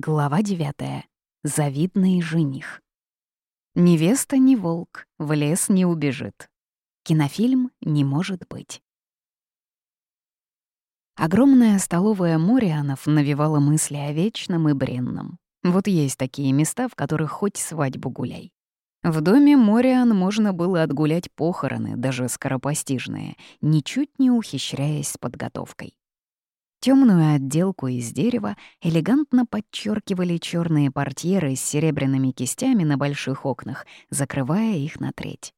Глава 9. Завидный жених. Невеста не волк, в лес не убежит. Кинофильм не может быть. Огромная столовая Морианов навевала мысли о вечном и бренном. Вот есть такие места, в которых хоть свадьбу гуляй. В доме Мориан можно было отгулять похороны, даже скоропостижные, ничуть не ухищряясь с подготовкой. Темную отделку из дерева элегантно подчеркивали черные портьеры с серебряными кистями на больших окнах, закрывая их на треть.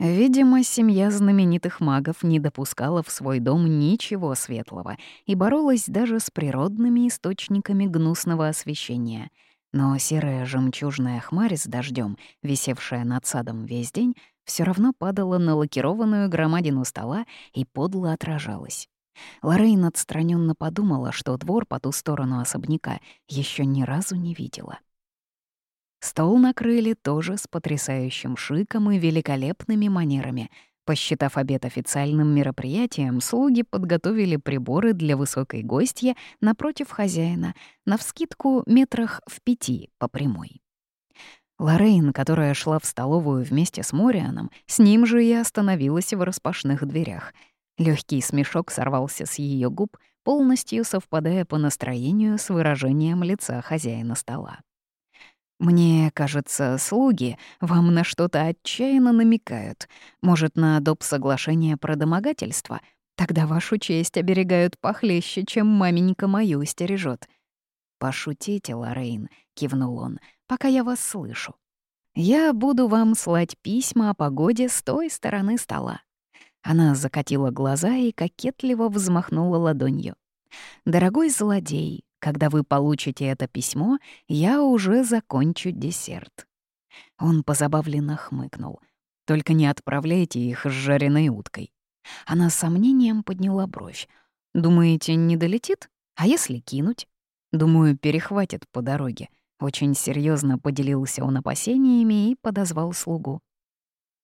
Видимо, семья знаменитых магов не допускала в свой дом ничего светлого и боролась даже с природными источниками гнусного освещения. Но серая жемчужная хмарь с дождем, висевшая над садом весь день, все равно падала на лакированную громадину стола и подло отражалась. Лоррейн отстраненно подумала, что двор по ту сторону особняка еще ни разу не видела. Стол накрыли тоже с потрясающим шиком и великолепными манерами. Посчитав обед официальным мероприятием, слуги подготовили приборы для высокой гостья напротив хозяина, навскидку метрах в пяти по прямой. Лоррейн, которая шла в столовую вместе с Морианом, с ним же и остановилась в распашных дверях — Легкий смешок сорвался с ее губ, полностью совпадая по настроению с выражением лица хозяина стола. «Мне кажется, слуги вам на что-то отчаянно намекают. Может, на доп. соглашение про домогательство? Тогда вашу честь оберегают похлеще, чем маменька мою стережет. «Пошутите, Лоррейн», — кивнул он, — «пока я вас слышу. Я буду вам слать письма о погоде с той стороны стола. Она закатила глаза и кокетливо взмахнула ладонью. «Дорогой злодей, когда вы получите это письмо, я уже закончу десерт». Он позабавленно хмыкнул. «Только не отправляйте их с жареной уткой». Она с сомнением подняла бровь. «Думаете, не долетит? А если кинуть?» «Думаю, перехватит по дороге». Очень серьезно поделился он опасениями и подозвал слугу.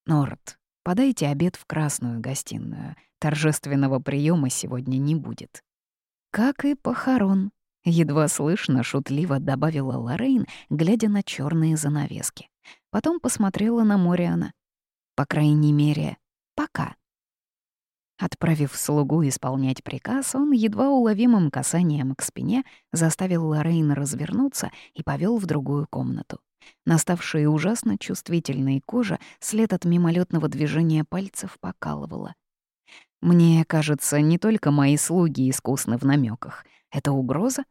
«Норт, Подайте обед в красную гостиную. Торжественного приема сегодня не будет. Как и похорон. Едва слышно, шутливо добавила Лорейн, глядя на черные занавески. Потом посмотрела на Мориана. По крайней мере, пока. Отправив слугу исполнять приказ, он едва уловимым касанием к спине заставил Лорейн развернуться и повел в другую комнату. Наставшая ужасно чувствительной кожа след от мимолетного движения пальцев покалывала. Мне кажется, не только мои слуги искусны в намеках. Это угроза?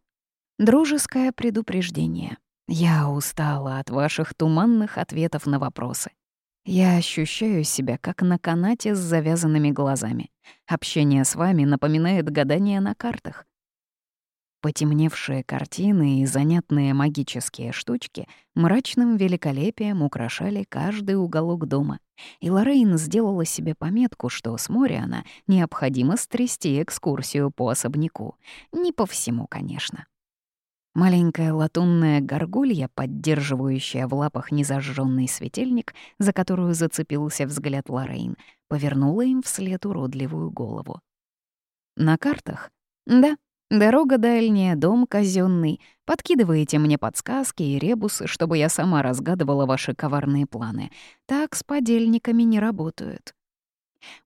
Дружеское предупреждение. Я устала от ваших туманных ответов на вопросы. Я ощущаю себя как на канате с завязанными глазами. Общение с вами напоминает гадание на картах. Потемневшие картины и занятные магические штучки мрачным великолепием украшали каждый уголок дома, и Лоррейн сделала себе пометку, что с Мориана необходимо стрясти экскурсию по особняку. Не по всему, конечно. Маленькая латунная горгулья, поддерживающая в лапах незажженный светильник, за которую зацепился взгляд Лоррейн, повернула им вслед уродливую голову. На картах? Да, Дорога дальняя, дом казенный. Подкидываете мне подсказки и ребусы, чтобы я сама разгадывала ваши коварные планы. Так с подельниками не работают.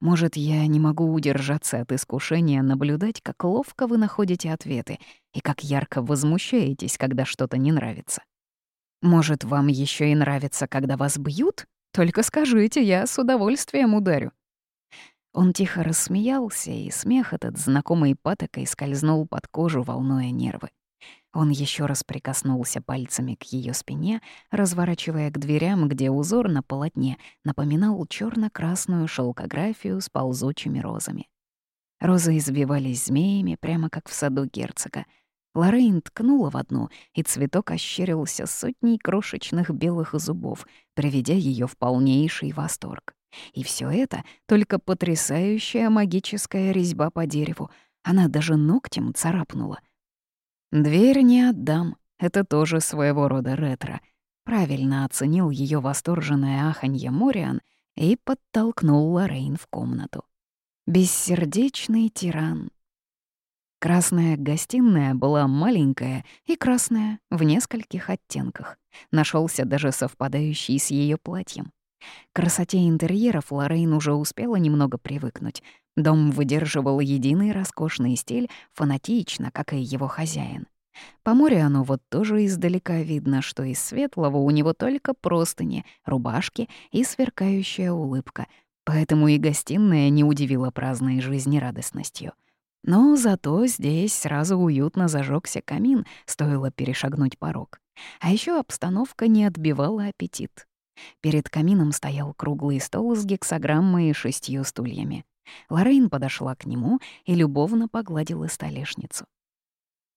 Может, я не могу удержаться от искушения наблюдать, как ловко вы находите ответы и как ярко возмущаетесь, когда что-то не нравится. Может, вам еще и нравится, когда вас бьют? Только скажите, я с удовольствием ударю. Он тихо рассмеялся, и смех этот знакомой патокой скользнул под кожу, волнуя нервы. Он еще раз прикоснулся пальцами к ее спине, разворачивая к дверям, где узор на полотне напоминал черно красную шелкографию с ползучими розами. Розы избивались змеями, прямо как в саду герцога. Лоррейн ткнула в одну, и цветок ощерился сотней крошечных белых зубов, приведя ее в полнейший восторг. И все это только потрясающая магическая резьба по дереву. Она даже ногтем царапнула. «Дверь не отдам. Это тоже своего рода ретро». Правильно оценил ее восторженное аханье Мориан и подтолкнул Лорейн в комнату. «Бессердечный тиран, Красная гостиная была маленькая и красная в нескольких оттенках. Нашелся даже совпадающий с ее платьем. К красоте интерьеров Лоррейн уже успела немного привыкнуть. Дом выдерживал единый роскошный стиль, фанатично, как и его хозяин. По морю оно вот тоже издалека видно, что из светлого у него только простыни, рубашки и сверкающая улыбка, поэтому и гостиная не удивила праздной жизнерадостностью. Но зато здесь сразу уютно зажегся камин, стоило перешагнуть порог. А еще обстановка не отбивала аппетит. Перед камином стоял круглый стол с гексограммой и шестью стульями. Лорейн подошла к нему и любовно погладила столешницу.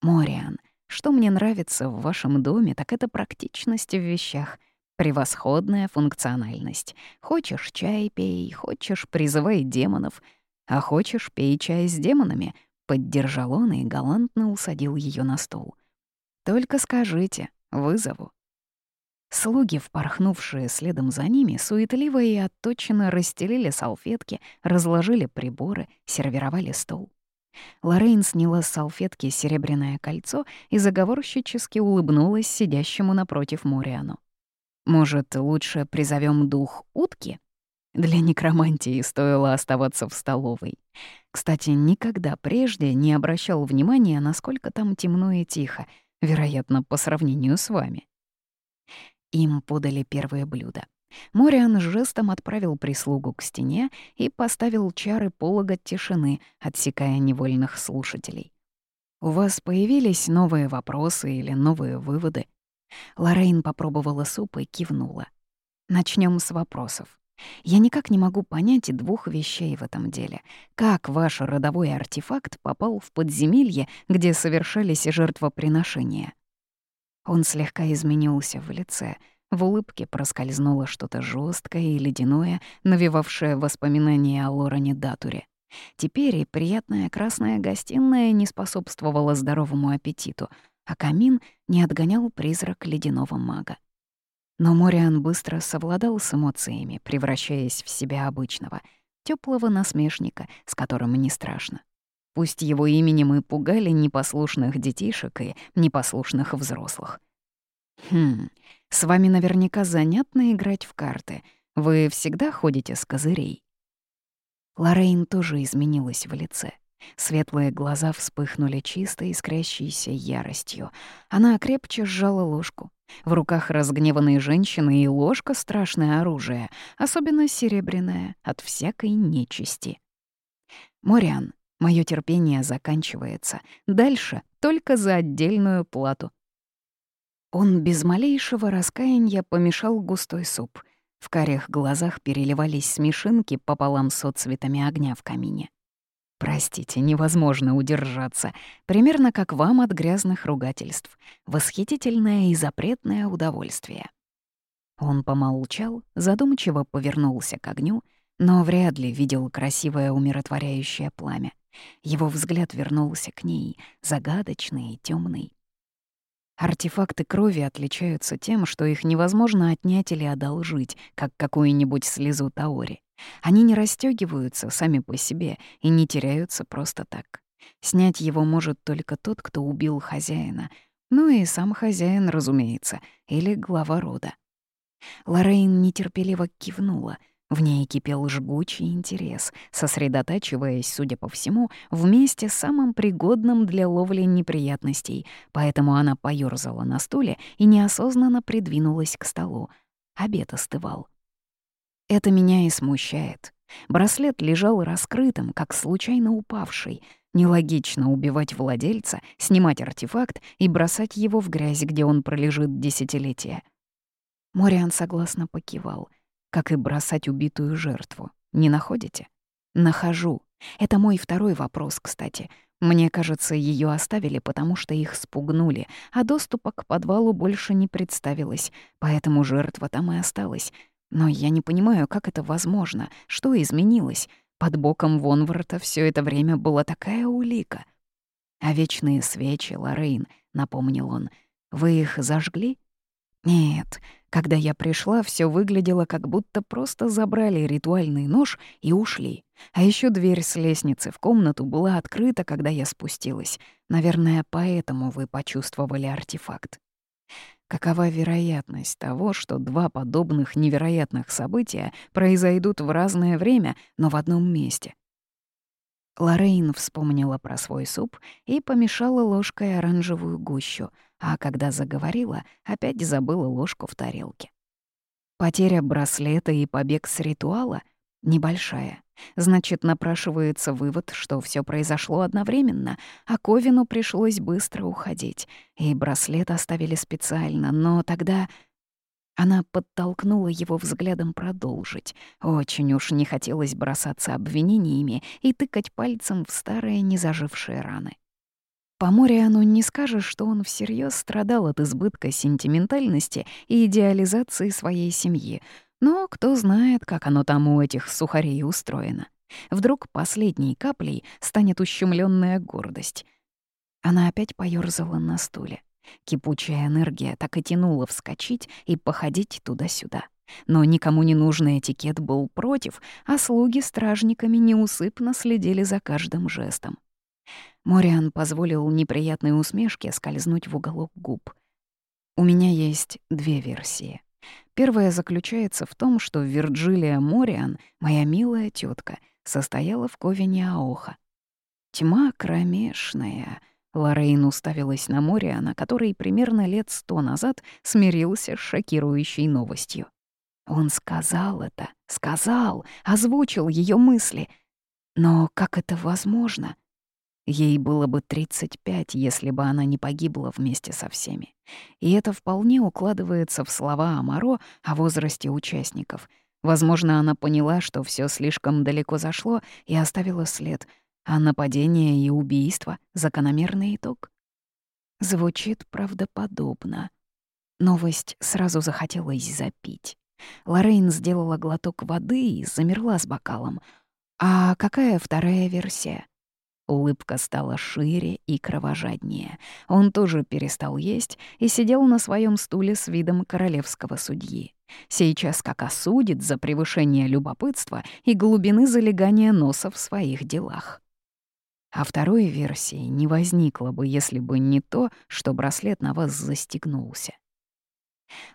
«Мориан, что мне нравится в вашем доме, так это практичность в вещах. Превосходная функциональность. Хочешь — чай пей, хочешь — призывай демонов, а хочешь — пей чай с демонами», — поддержал он и галантно усадил ее на стол. «Только скажите, вызову». Слуги, впорхнувшие следом за ними, суетливо и отточенно расстелили салфетки, разложили приборы, сервировали стол. Лоррейн сняла с салфетки серебряное кольцо и заговорщически улыбнулась сидящему напротив Мориану. «Может, лучше призовем дух утки?» Для некромантии стоило оставаться в столовой. Кстати, никогда прежде не обращал внимания, насколько там темно и тихо, вероятно, по сравнению с вами. Им подали первое блюдо. Мориан жестом отправил прислугу к стене и поставил чары полога тишины, отсекая невольных слушателей. «У вас появились новые вопросы или новые выводы?» Лоррейн попробовала суп и кивнула. Начнем с вопросов. Я никак не могу понять двух вещей в этом деле. Как ваш родовой артефакт попал в подземелье, где совершались жертвоприношения? Он слегка изменился в лице. В улыбке проскользнуло что-то жесткое и ледяное, навевавшее воспоминания о Лорене Датуре. Теперь и приятная красная гостиная не способствовала здоровому аппетиту, а камин не отгонял призрак ледяного мага. Но Мориан быстро совладал с эмоциями, превращаясь в себя обычного, теплого насмешника, с которым не страшно. Пусть его именем и пугали непослушных детишек и непослушных взрослых. «Хм, с вами наверняка занятно играть в карты. Вы всегда ходите с козырей?» Лоррейн тоже изменилась в лице. Светлые глаза вспыхнули чисто искрящейся яростью. Она крепче сжала ложку. В руках разгневанной женщины и ложка — страшное оружие, особенно серебряное, от всякой нечисти. «Мориан, Мое терпение заканчивается. Дальше только за отдельную плату. Он без малейшего раскаяния помешал густой суп. В карих глазах переливались смешинки пополам с отцветами огня в камине. Простите, невозможно удержаться. Примерно как вам от грязных ругательств. Восхитительное и запретное удовольствие. Он помолчал, задумчиво повернулся к огню, но вряд ли видел красивое умиротворяющее пламя. Его взгляд вернулся к ней, загадочный и темный. Артефакты крови отличаются тем, что их невозможно отнять или одолжить, как какую-нибудь слезу Таори. Они не расстёгиваются сами по себе и не теряются просто так. Снять его может только тот, кто убил хозяина. Ну и сам хозяин, разумеется, или глава рода. Лоррейн нетерпеливо кивнула, в ней кипел жгучий интерес, сосредотачиваясь, судя по всему, в месте самым пригодным для ловли неприятностей, поэтому она поёрзала на стуле и неосознанно придвинулась к столу. Обед остывал. Это меня и смущает. Браслет лежал раскрытым, как случайно упавший. Нелогично убивать владельца, снимать артефакт и бросать его в грязь, где он пролежит десятилетия. Мориан согласно покивал — как и бросать убитую жертву. Не находите? Нахожу. Это мой второй вопрос, кстати. Мне кажется, ее оставили, потому что их спугнули, а доступа к подвалу больше не представилось, поэтому жертва там и осталась. Но я не понимаю, как это возможно, что изменилось. Под боком Вонворта все это время была такая улика. «А вечные свечи, Лоррейн», — напомнил он, — «вы их зажгли?» «Нет, Когда я пришла, все выглядело, как будто просто забрали ритуальный нож и ушли. А еще дверь с лестницы в комнату была открыта, когда я спустилась. Наверное, поэтому вы почувствовали артефакт. Какова вероятность того, что два подобных невероятных события произойдут в разное время, но в одном месте? Лоррейн вспомнила про свой суп и помешала ложкой оранжевую гущу, а когда заговорила, опять забыла ложку в тарелке. Потеря браслета и побег с ритуала небольшая. Значит, напрашивается вывод, что все произошло одновременно, а Ковину пришлось быстро уходить, и браслет оставили специально, но тогда она подтолкнула его взглядом продолжить. Очень уж не хотелось бросаться обвинениями и тыкать пальцем в старые незажившие раны. По Мориану не скажешь, что он всерьез страдал от избытка сентиментальности и идеализации своей семьи, но кто знает, как оно там у этих сухарей устроено. Вдруг последней каплей станет ущемленная гордость. Она опять поёрзала на стуле. Кипучая энергия так и тянула вскочить и походить туда-сюда. Но никому не нужный этикет был против, а слуги стражниками неусыпно следили за каждым жестом. Мориан позволил неприятной усмешке скользнуть в уголок губ. У меня есть две версии. Первая заключается в том, что Вирджилия Мориан, моя милая тетка, состояла в Ковине Аоха. Тьма кромешная — Лоррейн уставилась на море, на который примерно лет сто назад смирился с шокирующей новостью. Он сказал это, сказал, озвучил ее мысли. Но как это возможно? Ей было бы 35, если бы она не погибла вместе со всеми. И это вполне укладывается в слова Амаро о возрасте участников. Возможно, она поняла, что все слишком далеко зашло и оставила след — а нападение и убийство — закономерный итог. Звучит правдоподобно. Новость сразу захотелось запить. Лоррейн сделала глоток воды и замерла с бокалом. А какая вторая версия? Улыбка стала шире и кровожаднее. Он тоже перестал есть и сидел на своем стуле с видом королевского судьи. Сейчас как осудит за превышение любопытства и глубины залегания носа в своих делах. А второй версии не возникло бы, если бы не то, что браслет на вас застегнулся.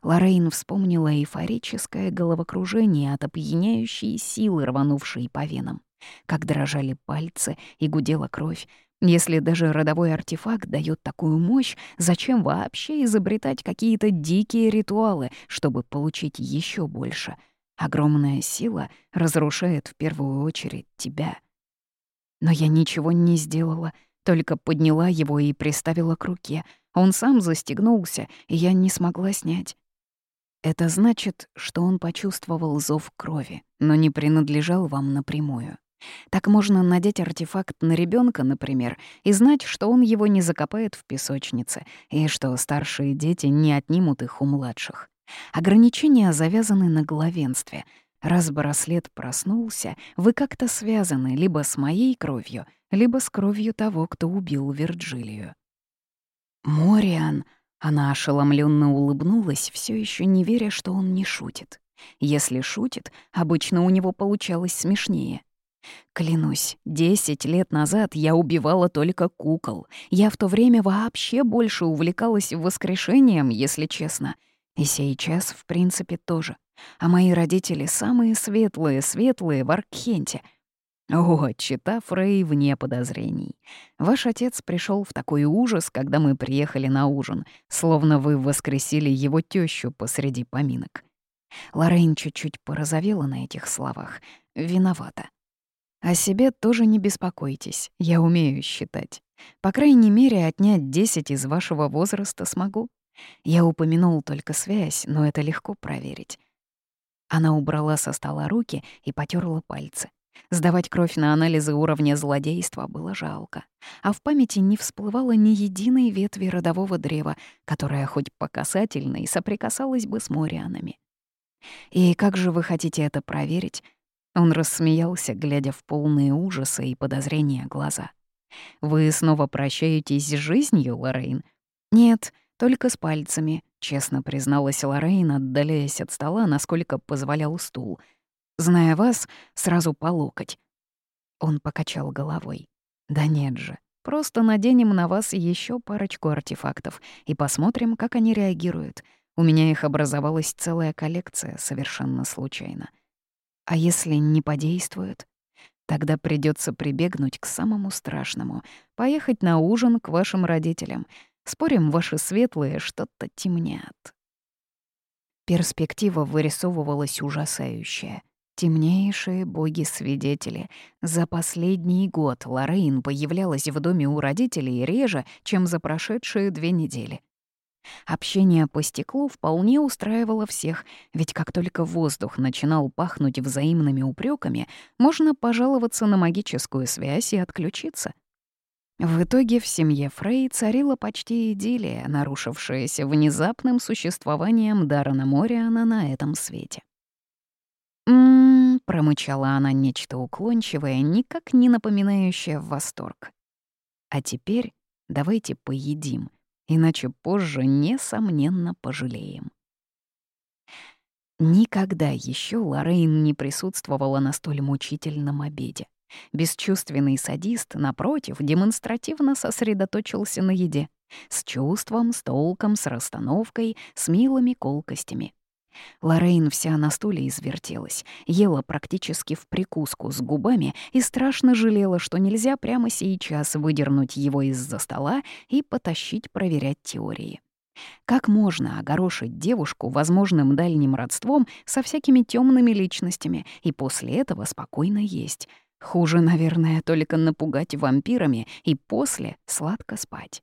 Лоррейн вспомнила эйфорическое головокружение от опьяняющей силы, рванувшей по венам. Как дрожали пальцы и гудела кровь. Если даже родовой артефакт дает такую мощь, зачем вообще изобретать какие-то дикие ритуалы, чтобы получить еще больше? Огромная сила разрушает в первую очередь тебя — но я ничего не сделала, только подняла его и приставила к руке. Он сам застегнулся, и я не смогла снять. Это значит, что он почувствовал зов крови, но не принадлежал вам напрямую. Так можно надеть артефакт на ребенка, например, и знать, что он его не закопает в песочнице, и что старшие дети не отнимут их у младших. Ограничения завязаны на главенстве — Раз браслет проснулся, вы как-то связаны либо с моей кровью, либо с кровью того, кто убил Вирджилию. «Мориан!» — она ошеломленно улыбнулась, все еще не веря, что он не шутит. Если шутит, обычно у него получалось смешнее. Клянусь, десять лет назад я убивала только кукол. Я в то время вообще больше увлекалась воскрешением, если честно. И сейчас, в принципе, тоже. А мои родители самые светлые-светлые в Аркхенте. О, чита Фрей вне подозрений. Ваш отец пришел в такой ужас, когда мы приехали на ужин, словно вы воскресили его тещу посреди поминок. Лоррейн чуть-чуть порозовела на этих словах. Виновата. О себе тоже не беспокойтесь, я умею считать. По крайней мере, отнять десять из вашего возраста смогу. Я упомянул только связь, но это легко проверить. Она убрала со стола руки и потерла пальцы. Сдавать кровь на анализы уровня злодейства было жалко. А в памяти не всплывало ни единой ветви родового древа, которая хоть по касательной соприкасалась бы с Морианами. «И как же вы хотите это проверить?» Он рассмеялся, глядя в полные ужаса и подозрения глаза. «Вы снова прощаетесь с жизнью, Лоррейн?» «Нет, только с пальцами», честно призналась Лоррейн, отдаляясь от стола, насколько позволял стул. «Зная вас, сразу по локоть». Он покачал головой. «Да нет же, просто наденем на вас еще парочку артефактов и посмотрим, как они реагируют. У меня их образовалась целая коллекция, совершенно случайно. А если не подействуют?» Тогда придется прибегнуть к самому страшному — поехать на ужин к вашим родителям — Спорим, ваши светлые что-то темнят. Перспектива вырисовывалась ужасающая. Темнейшие боги-свидетели. За последний год Лоррейн появлялась в доме у родителей реже, чем за прошедшие две недели. Общение по стеклу вполне устраивало всех, ведь как только воздух начинал пахнуть взаимными упреками, можно пожаловаться на магическую связь и отключиться. В итоге в семье Фрей царила почти идиллия, нарушившаяся внезапным существованием Дарана Мориана на этом свете. «М-м-м», промычала она нечто уклончивое, никак не напоминающее восторг. «А теперь давайте поедим, иначе позже, несомненно, пожалеем». Никогда еще Лоррейн не присутствовала на столь мучительном обеде. Бесчувственный садист, напротив, демонстративно сосредоточился на еде. С чувством, с толком, с расстановкой, с милыми колкостями. Лоррейн вся на стуле извертелась, ела практически в прикуску с губами и страшно жалела, что нельзя прямо сейчас выдернуть его из-за стола и потащить проверять теории. Как можно огорошить девушку возможным дальним родством со всякими темными личностями и после этого спокойно есть? Хуже, наверное, только напугать вампирами и после сладко спать.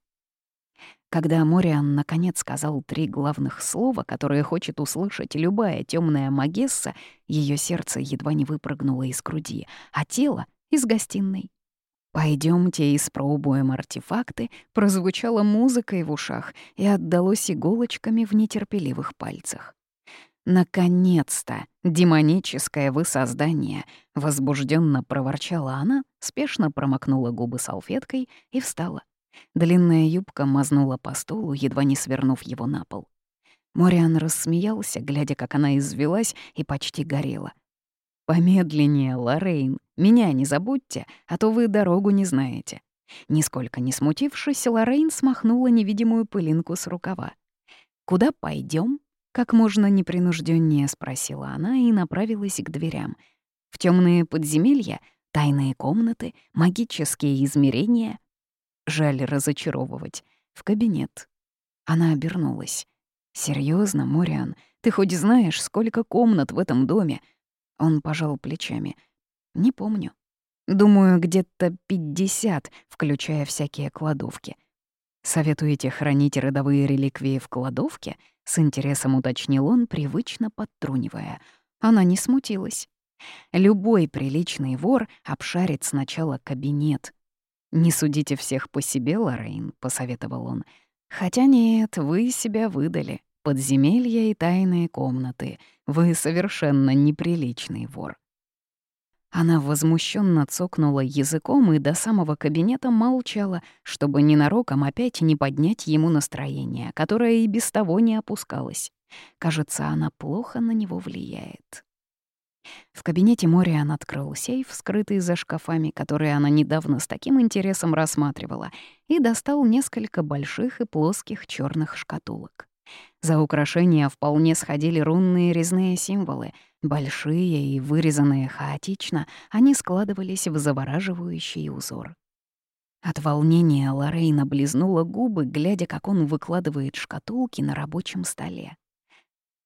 Когда Мориан наконец сказал три главных слова, которые хочет услышать любая темная магесса, ее сердце едва не выпрыгнуло из груди, а тело — из гостиной. Пойдемте испробуем артефакты, прозвучала музыкой в ушах и отдалось иголочками в нетерпеливых пальцах. «Наконец-то! Демоническое вы создание!» — возбужденно проворчала она, спешно промокнула губы салфеткой и встала. Длинная юбка мазнула по столу, едва не свернув его на пол. Мориан рассмеялся, глядя, как она извелась и почти горела. «Помедленнее, Лоррейн, меня не забудьте, а то вы дорогу не знаете». Нисколько не смутившись, Лоррейн смахнула невидимую пылинку с рукава. «Куда пойдем? Как можно непринужденнее спросила она и направилась к дверям. В темные подземелья, тайные комнаты, магические измерения. Жаль разочаровывать. В кабинет. Она обернулась. Серьезно, Мориан, ты хоть знаешь, сколько комнат в этом доме?» Он пожал плечами. «Не помню. Думаю, где-то пятьдесят, включая всякие кладовки. Советуете хранить родовые реликвии в кладовке?» С интересом уточнил он, привычно подтрунивая. Она не смутилась. Любой приличный вор обшарит сначала кабинет. «Не судите всех по себе, Лоррейн», — посоветовал он. «Хотя нет, вы себя выдали. Подземелья и тайные комнаты. Вы совершенно неприличный вор». Она возмущенно цокнула языком и до самого кабинета молчала, чтобы ненароком опять не поднять ему настроение, которое и без того не опускалось. Кажется, она плохо на него влияет. В кабинете Мориан открыл сейф, скрытый за шкафами, которые она недавно с таким интересом рассматривала, и достал несколько больших и плоских черных шкатулок. За украшения вполне сходили рунные резные символы. Большие и вырезанные хаотично, они складывались в завораживающий узор. От волнения Лорейна облизнула губы, глядя, как он выкладывает шкатулки на рабочем столе.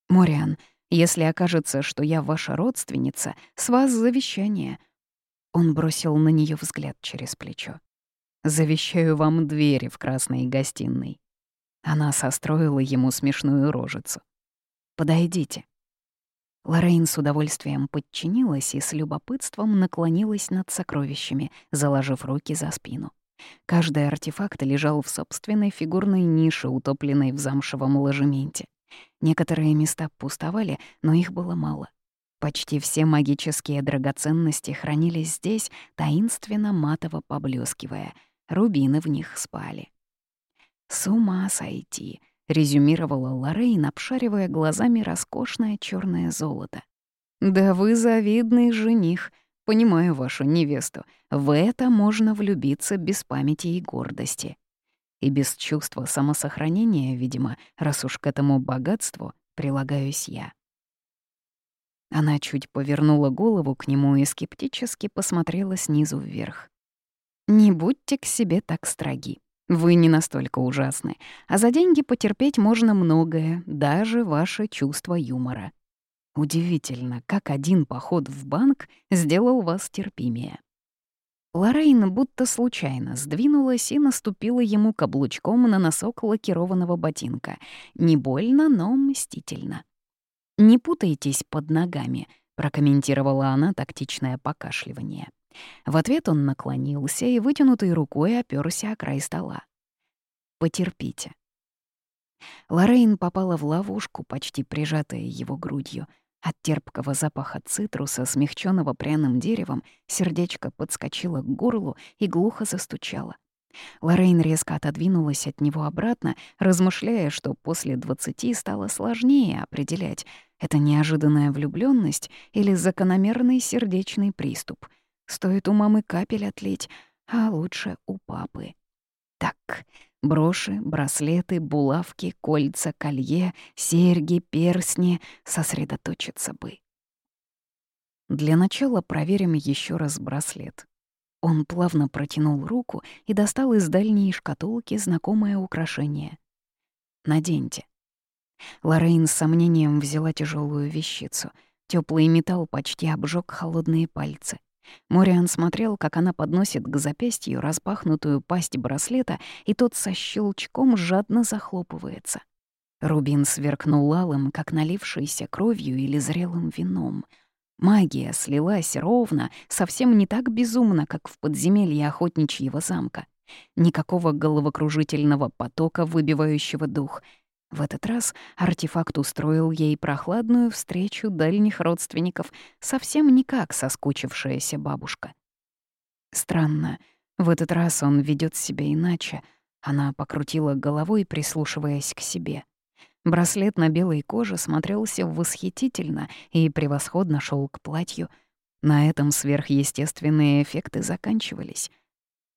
«Мориан, если окажется, что я ваша родственница, с вас завещание». Он бросил на нее взгляд через плечо. «Завещаю вам двери в красной гостиной. Она состроила ему смешную рожицу. «Подойдите». Лоррейн с удовольствием подчинилась и с любопытством наклонилась над сокровищами, заложив руки за спину. Каждый артефакт лежал в собственной фигурной нише, утопленной в замшевом ложементе. Некоторые места пустовали, но их было мало. Почти все магические драгоценности хранились здесь, таинственно матово поблескивая. Рубины в них спали. С ума сойти. — резюмировала Лоррейн, обшаривая глазами роскошное черное золото. «Да вы завидный жених. Понимаю вашу невесту. В это можно влюбиться без памяти и гордости. И без чувства самосохранения, видимо, раз уж к этому богатству прилагаюсь я». Она чуть повернула голову к нему и скептически посмотрела снизу вверх. «Не будьте к себе так строги. Вы не настолько ужасны, а за деньги потерпеть можно многое, даже ваше чувство юмора. Удивительно, как один поход в банк сделал вас терпимее». Лоррейн будто случайно сдвинулась и наступила ему каблучком на носок лакированного ботинка. Не больно, но мстительно. «Не путайтесь под ногами», — прокомментировала она тактичное покашливание. В ответ он наклонился и вытянутой рукой оперся о край стола. «Потерпите». Лоррейн попала в ловушку, почти прижатая его грудью. От терпкого запаха цитруса, смягченного пряным деревом, сердечко подскочило к горлу и глухо застучало. Лоррейн резко отодвинулась от него обратно, размышляя, что после двадцати стало сложнее определять, это неожиданная влюбленность или закономерный сердечный приступ. Стоит у мамы капель отлить, а лучше у папы. Так, броши, браслеты, булавки, кольца, колье, серьги, персни, сосредоточиться бы. Для начала проверим еще раз браслет. Он плавно протянул руку и достал из дальней шкатулки знакомое украшение. «Наденьте». Лоррейн с сомнением взяла тяжелую вещицу. Теплый металл почти обжег холодные пальцы. Мориан смотрел, как она подносит к запястью распахнутую пасть браслета, и тот со щелчком жадно захлопывается. Рубин сверкнул алым, как налившийся кровью или зрелым вином — Магия слилась ровно, совсем не так безумно, как в подземелье охотничьего замка. Никакого головокружительного потока, выбивающего дух. В этот раз артефакт устроил ей прохладную встречу дальних родственников, совсем не как соскучившаяся бабушка. Странно, в этот раз он ведет себя иначе. Она покрутила головой, прислушиваясь к себе — Браслет на белой коже смотрелся восхитительно и превосходно шел к платью. На этом сверхъестественные эффекты заканчивались.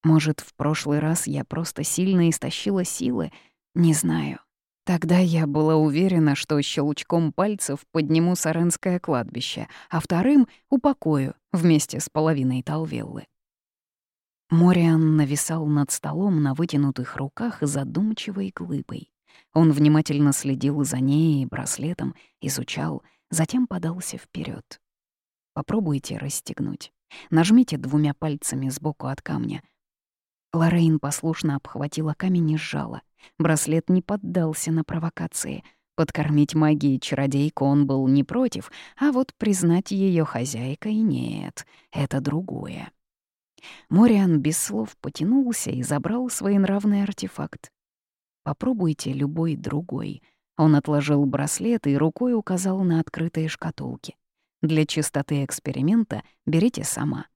Может, в прошлый раз я просто сильно истощила силы? Не знаю. Тогда я была уверена, что щелчком пальцев подниму Саренское кладбище, а вторым — упокою вместе с половиной Талвеллы. Мориан нависал над столом на вытянутых руках задумчивой глыбой. Он внимательно следил за ней и браслетом, изучал, затем подался вперед. Попробуйте расстегнуть. Нажмите двумя пальцами сбоку от камня. Лорейн послушно обхватила камень и сжала. Браслет не поддался на провокации. Подкормить магией чародейку он был не против, а вот признать ее хозяйкой нет, это другое. Мориан без слов потянулся и забрал своенравный артефакт. Попробуйте любой другой. Он отложил браслет и рукой указал на открытые шкатулки. Для чистоты эксперимента берите сама.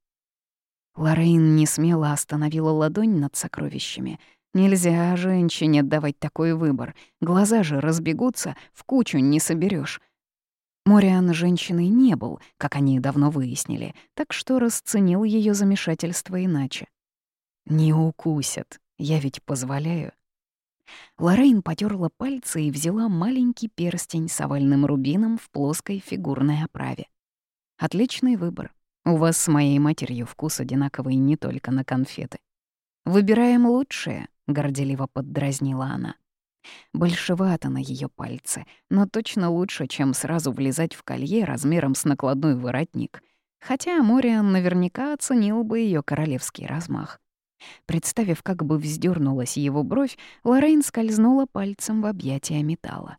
Лорейн не смело остановила ладонь над сокровищами. Нельзя женщине давать такой выбор. Глаза же разбегутся, в кучу не соберешь. Мориан женщиной не был, как они давно выяснили, так что расценил ее замешательство иначе. «Не укусят, я ведь позволяю. Лоррейн потерла пальцы и взяла маленький перстень с овальным рубином в плоской фигурной оправе. «Отличный выбор. У вас с моей матерью вкус одинаковый не только на конфеты. Выбираем лучшее», — горделиво поддразнила она. Большевато на ее пальце, но точно лучше, чем сразу влезать в колье размером с накладной воротник. Хотя Мориан наверняка оценил бы ее королевский размах. Представив, как бы вздернулась его бровь, Лоррейн скользнула пальцем в объятия металла.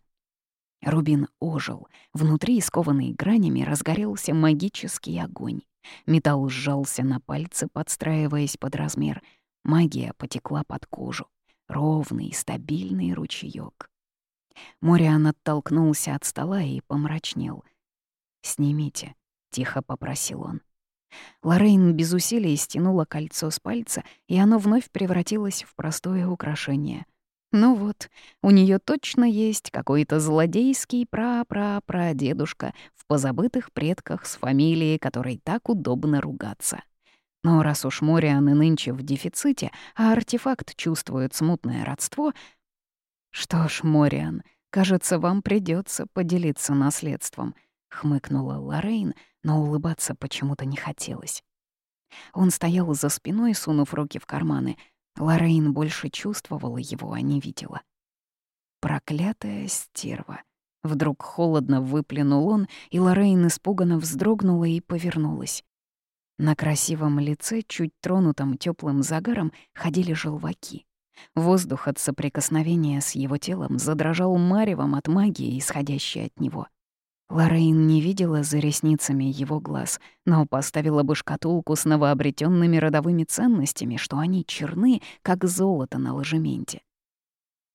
Рубин ожил. Внутри, скованный гранями, разгорелся магический огонь. Металл сжался на пальце, подстраиваясь под размер. Магия потекла под кожу. Ровный, стабильный ручеёк. Мориан оттолкнулся от стола и помрачнел. «Снимите», — тихо попросил он. Лоррейн без усилий стянула кольцо с пальца, и оно вновь превратилось в простое украшение. Ну вот, у нее точно есть какой-то злодейский пра-пра-прадедушка в позабытых предках с фамилией, которой так удобно ругаться. Но раз уж Мориан и нынче в дефиците, а артефакт чувствует смутное родство... Что ж, Мориан, кажется, вам придется поделиться наследством, хмыкнула Лорейн, но улыбаться почему-то не хотелось. Он стоял за спиной, сунув руки в карманы — Лорейн больше чувствовала его, а не видела. Проклятая стерва. Вдруг холодно выплюнул он, и Лорейн испуганно вздрогнула и повернулась. На красивом лице, чуть тронутом теплым загаром, ходили желваки. Воздух от соприкосновения с его телом задрожал маревом от магии, исходящей от него. Лорейн не видела за ресницами его глаз, но поставила бы шкатулку с новообретенными родовыми ценностями, что они черны, как золото на ложементе.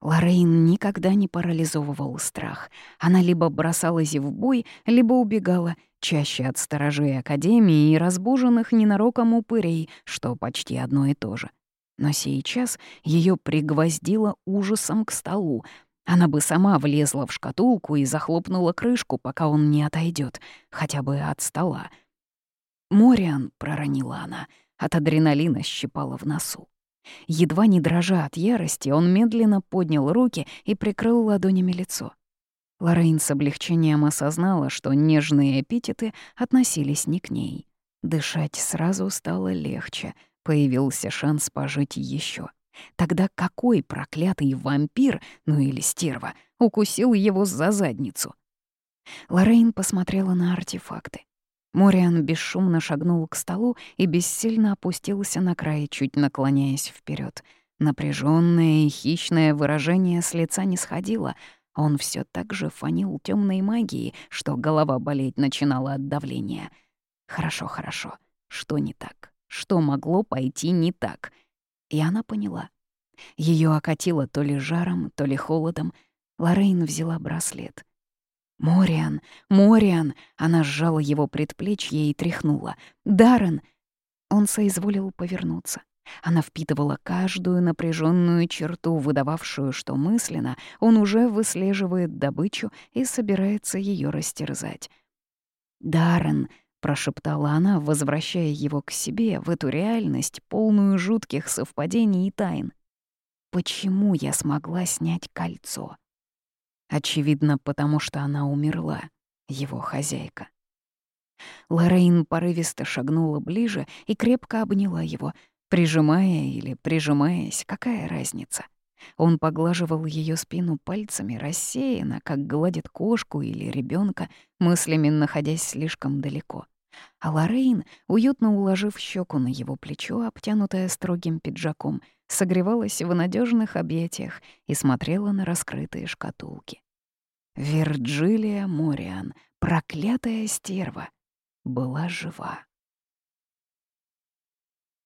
Лорейн никогда не парализовывал страх. Она либо бросалась в бой, либо убегала, чаще от сторожей Академии и разбуженных ненароком упырей, что почти одно и то же. Но сейчас ее пригвоздило ужасом к столу, она бы сама влезла в шкатулку и захлопнула крышку, пока он не отойдет, хотя бы от стола. «Мориан», — проронила она, от адреналина щипала в носу. Едва не дрожа от ярости, он медленно поднял руки и прикрыл ладонями лицо. Лорейн с облегчением осознала, что нежные эпитеты относились не к ней. Дышать сразу стало легче, появился шанс пожить еще. Тогда какой проклятый вампир, ну или стерва, укусил его за задницу? Лорейн посмотрела на артефакты. Мориан бесшумно шагнул к столу и бессильно опустился на край, чуть наклоняясь вперед. Напряженное и хищное выражение с лица не сходило. Он все так же фанил темной магией, что голова болеть начинала от давления. Хорошо, хорошо. Что не так? Что могло пойти не так? — и она поняла. Ее окатило то ли жаром, то ли холодом. Лорейн взяла браслет. «Мориан! Мориан!» Она сжала его предплечье и тряхнула. «Даррен!» Он соизволил повернуться. Она впитывала каждую напряженную черту, выдававшую, что мысленно он уже выслеживает добычу и собирается ее растерзать. «Даррен!» прошептала она, возвращая его к себе в эту реальность, полную жутких совпадений и тайн. Почему я смогла снять кольцо? Очевидно, потому что она умерла, его хозяйка. Лорейн порывисто шагнула ближе и крепко обняла его, прижимая или прижимаясь, какая разница. Он поглаживал ее спину пальцами рассеянно, как гладит кошку или ребенка, мыслями находясь слишком далеко а Лоррейн, уютно уложив щеку на его плечо, обтянутая строгим пиджаком, согревалась в надежных объятиях и смотрела на раскрытые шкатулки. Вирджилия Мориан, проклятая стерва, была жива.